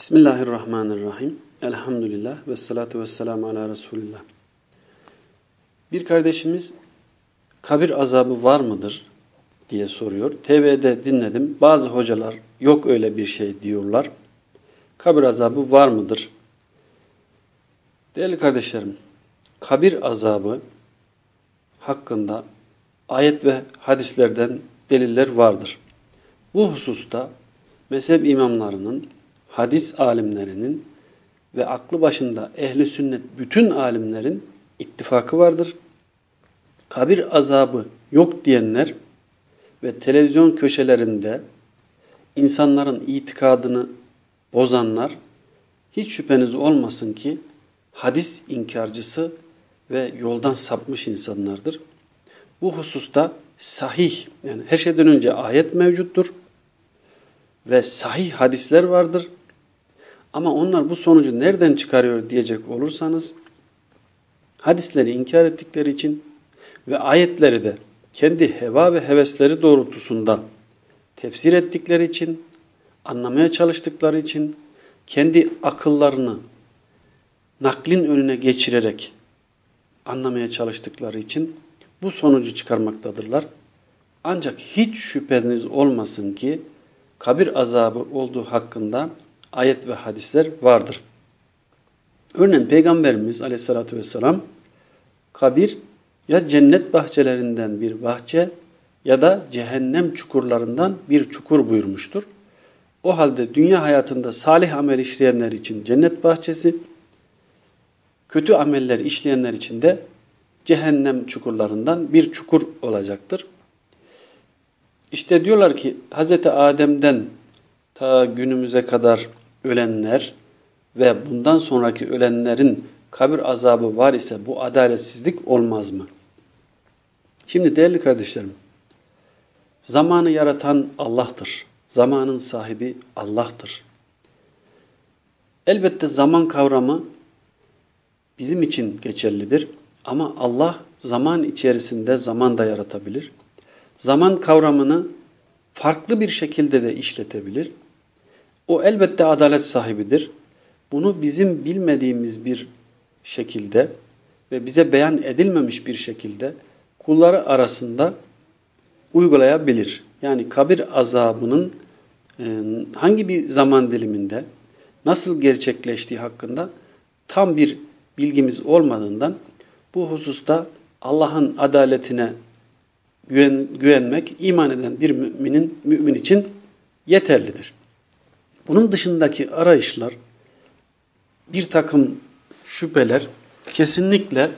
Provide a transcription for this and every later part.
Bismillahirrahmanirrahim. Elhamdülillah ve salatu ve selamu ala Resulillah. Bir kardeşimiz kabir azabı var mıdır diye soruyor. TV'de dinledim. Bazı hocalar yok öyle bir şey diyorlar. Kabir azabı var mıdır? Değerli kardeşlerim, kabir azabı hakkında ayet ve hadislerden deliller vardır. Bu hususta mezhep imamlarının hadis alimlerinin ve aklı başında ehli sünnet bütün alimlerin ittifakı vardır. Kabir azabı yok diyenler ve televizyon köşelerinde insanların itikadını bozanlar hiç şüpheniz olmasın ki hadis inkarcısı ve yoldan sapmış insanlardır. Bu hususta sahih yani her şeyden önce ayet mevcuttur ve sahih hadisler vardır. Ama onlar bu sonucu nereden çıkarıyor diyecek olursanız hadisleri inkar ettikleri için ve ayetleri de kendi heva ve hevesleri doğrultusunda tefsir ettikleri için, anlamaya çalıştıkları için, kendi akıllarını naklin önüne geçirerek anlamaya çalıştıkları için bu sonucu çıkarmaktadırlar. Ancak hiç şüpheniz olmasın ki kabir azabı olduğu hakkında ayet ve hadisler vardır. Örneğin Peygamberimiz aleyhissalatü vesselam kabir ya cennet bahçelerinden bir bahçe ya da cehennem çukurlarından bir çukur buyurmuştur. O halde dünya hayatında salih amel işleyenler için cennet bahçesi, kötü ameller işleyenler için de cehennem çukurlarından bir çukur olacaktır. İşte diyorlar ki Hz. Adem'den ta günümüze kadar ölenler ve bundan sonraki ölenlerin kabir azabı var ise bu adaletsizlik olmaz mı? Şimdi değerli kardeşlerim, zamanı yaratan Allah'tır. Zamanın sahibi Allah'tır. Elbette zaman kavramı bizim için geçerlidir. Ama Allah zaman içerisinde zaman da yaratabilir. Zaman kavramını farklı bir şekilde de işletebilir. O elbette adalet sahibidir. Bunu bizim bilmediğimiz bir şekilde ve bize beyan edilmemiş bir şekilde kulları arasında uygulayabilir. Yani kabir azabının e, hangi bir zaman diliminde nasıl gerçekleştiği hakkında tam bir bilgimiz olmadığından bu hususta Allah'ın adaletine güven, güvenmek iman eden bir müminin mümin için yeterlidir. Bunun dışındaki arayışlar, bir takım şüpheler kesinlikle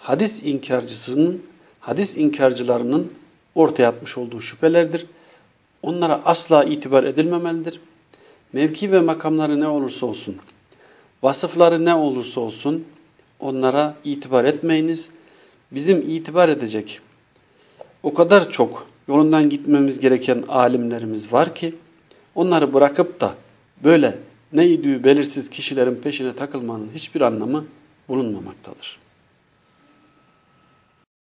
hadis inkarcısının, hadis inkarcılarının ortaya atmış olduğu şüphelerdir. Onlara asla itibar edilmemelidir. Mevki ve makamları ne olursa olsun, vasıfları ne olursa olsun onlara itibar etmeyiniz. Bizim itibar edecek o kadar çok yolundan gitmemiz gereken alimlerimiz var ki onları bırakıp da böyle ne idüğü belirsiz kişilerin peşine takılmanın hiçbir anlamı bulunmamaktadır.